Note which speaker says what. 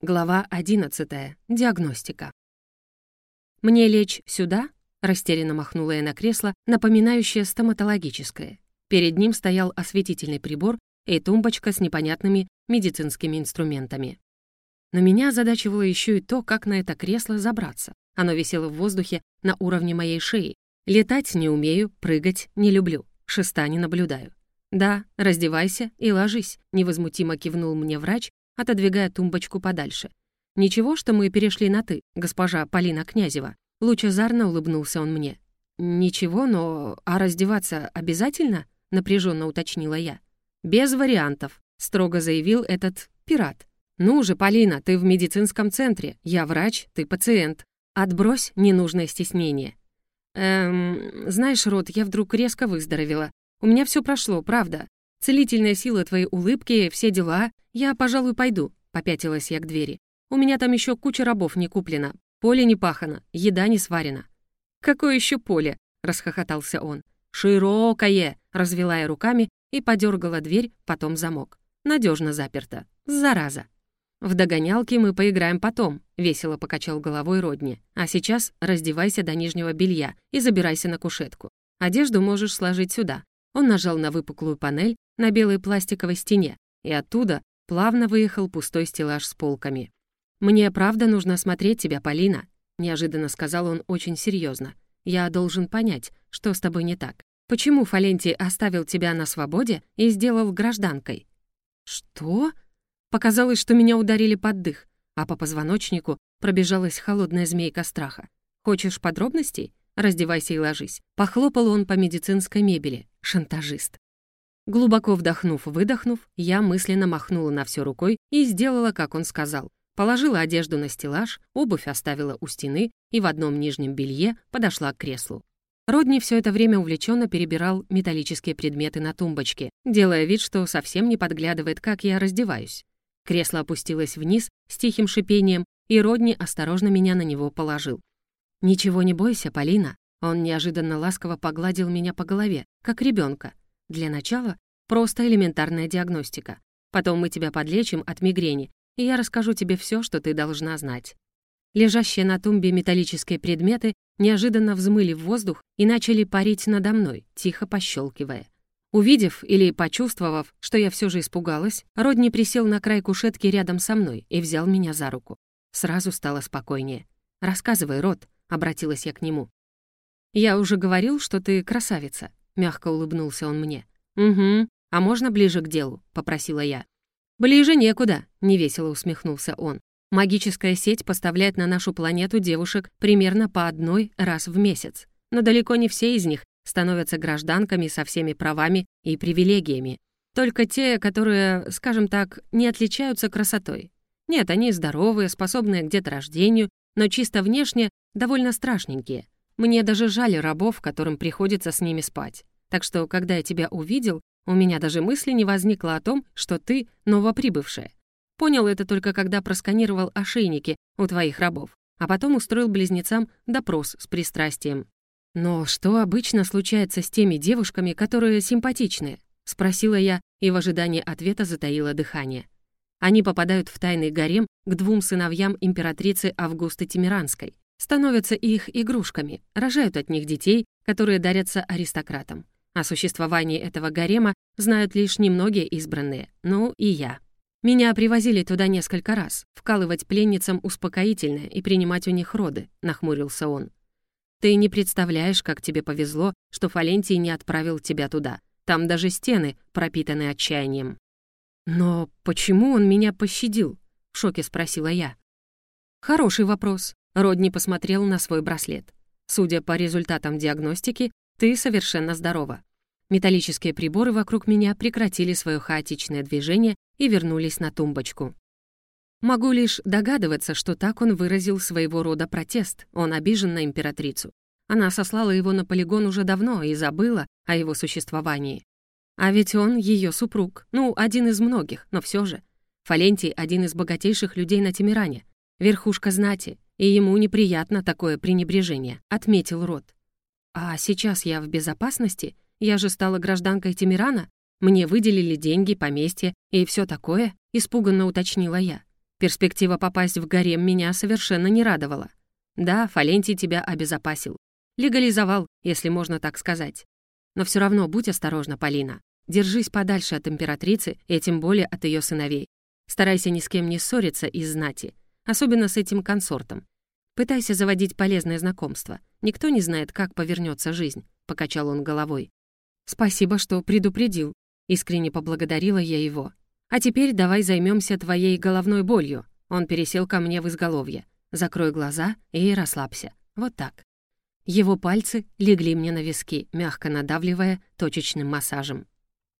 Speaker 1: Глава 11. Диагностика. «Мне лечь сюда?» — растерянно махнула я на кресло, напоминающее стоматологическое. Перед ним стоял осветительный прибор и тумбочка с непонятными медицинскими инструментами. Но меня озадачивало еще и то, как на это кресло забраться. Оно висело в воздухе на уровне моей шеи. Летать не умею, прыгать не люблю, шеста не наблюдаю. «Да, раздевайся и ложись», — невозмутимо кивнул мне врач, отодвигая тумбочку подальше. «Ничего, что мы перешли на «ты», госпожа Полина Князева?» Лучезарно улыбнулся он мне. «Ничего, но... А раздеваться обязательно?» — напряженно уточнила я. «Без вариантов», — строго заявил этот пират. «Ну же, Полина, ты в медицинском центре. Я врач, ты пациент. Отбрось ненужное стеснение». «Эм... Знаешь, Рот, я вдруг резко выздоровела. У меня все прошло, правда. Целительная сила твоей улыбки, все дела. Я, пожалуй, пойду», — попятилась я к двери. «У меня там еще куча рабов не куплено. Поле не пахано, еда не сварена». «Какое еще поле?» — расхохотался он. «Широкое!» — развела я руками и подергала дверь, потом замок. Надежно заперто. Зараза. «В догонялки мы поиграем потом», — весело покачал головой Родни. «А сейчас раздевайся до нижнего белья и забирайся на кушетку. Одежду можешь сложить сюда». Он нажал на выпуклую панель на белой пластиковой стене, и оттуда плавно выехал пустой стеллаж с полками. «Мне правда нужно осмотреть тебя, Полина», — неожиданно сказал он очень серьезно. «Я должен понять, что с тобой не так. Почему Фалентий оставил тебя на свободе и сделал гражданкой?» «Что?» Показалось, что меня ударили под дых, а по позвоночнику пробежалась холодная змейка страха. «Хочешь подробностей? Раздевайся и ложись». Похлопал он по медицинской мебели. Шантажист. Глубоко вдохнув-выдохнув, я мысленно махнула на все рукой и сделала, как он сказал. Положила одежду на стеллаж, обувь оставила у стены и в одном нижнем белье подошла к креслу. Родни все это время увлеченно перебирал металлические предметы на тумбочке, делая вид, что совсем не подглядывает, как я раздеваюсь. Кресло опустилось вниз с тихим шипением, и Родни осторожно меня на него положил. «Ничего не бойся, Полина». Он неожиданно ласково погладил меня по голове, как ребенка. Для начала просто элементарная диагностика. Потом мы тебя подлечим от мигрени, и я расскажу тебе все, что ты должна знать. Лежащие на тумбе металлические предметы неожиданно взмыли в воздух и начали парить надо мной, тихо пощелкивая. Увидев или почувствовав, что я все же испугалась, Родни присел на край кушетки рядом со мной и взял меня за руку. Сразу стало спокойнее. «Рассказывай, Род», — обратилась я к нему. «Я уже говорил, что ты красавица», — мягко улыбнулся он мне. «Угу. А можно ближе к делу?» — попросила я. «Ближе некуда», — невесело усмехнулся он. «Магическая сеть поставляет на нашу планету девушек примерно по одной раз в месяц. Но далеко не все из них становятся гражданками со всеми правами и привилегиями. Только те, которые, скажем так, не отличаются красотой. Нет, они здоровые, способные к деторождению, но чисто внешне довольно страшненькие. Мне даже жаль рабов, которым приходится с ними спать. Так что, когда я тебя увидел, у меня даже мысли не возникло о том, что ты новоприбывшая. Понял это только когда просканировал ошейники у твоих рабов, а потом устроил близнецам допрос с пристрастием. «Но что обычно случается с теми девушками, которые симпатичные?» — спросила я и в ожидании ответа затаила дыхание. Они попадают в тайный гарем к двум сыновьям императрицы Августы Тимиранской, становятся их игрушками, рожают от них детей, которые дарятся аристократам. О существовании этого гарема знают лишь немногие избранные, ну и я. Меня привозили туда несколько раз, вкалывать пленницам успокоительное и принимать у них роды, нахмурился он. Ты не представляешь, как тебе повезло, что Фалентий не отправил тебя туда. Там даже стены пропитаны отчаянием. Но почему он меня пощадил? В шоке спросила я. Хороший вопрос. Родни посмотрел на свой браслет. Судя по результатам диагностики, ты совершенно здорова. Металлические приборы вокруг меня прекратили свое хаотичное движение и вернулись на тумбочку. Могу лишь догадываться, что так он выразил своего рода протест, он обижен на императрицу. Она сослала его на полигон уже давно и забыла о его существовании. А ведь он ее супруг, ну, один из многих, но все же. Фалентий — один из богатейших людей на Тимиране, верхушка знати, и ему неприятно такое пренебрежение, отметил Рот. А сейчас я в безопасности? Я же стала гражданкой Тимирана. Мне выделили деньги, поместье и все такое, испуганно уточнила я. Перспектива попасть в гарем меня совершенно не радовала. Да, Фалентий тебя обезопасил. Легализовал, если можно так сказать. Но все равно будь осторожна, Полина. Держись подальше от императрицы и тем более от ее сыновей. Старайся ни с кем не ссориться из знати, особенно с этим консортом. Пытайся заводить полезное знакомство. Никто не знает, как повернется жизнь», — покачал он головой. «Спасибо, что предупредил», — искренне поблагодарила я его. «А теперь давай займемся твоей головной болью». Он пересел ко мне в изголовье. «Закрой глаза и расслабься. Вот так». Его пальцы легли мне на виски, мягко надавливая точечным массажем.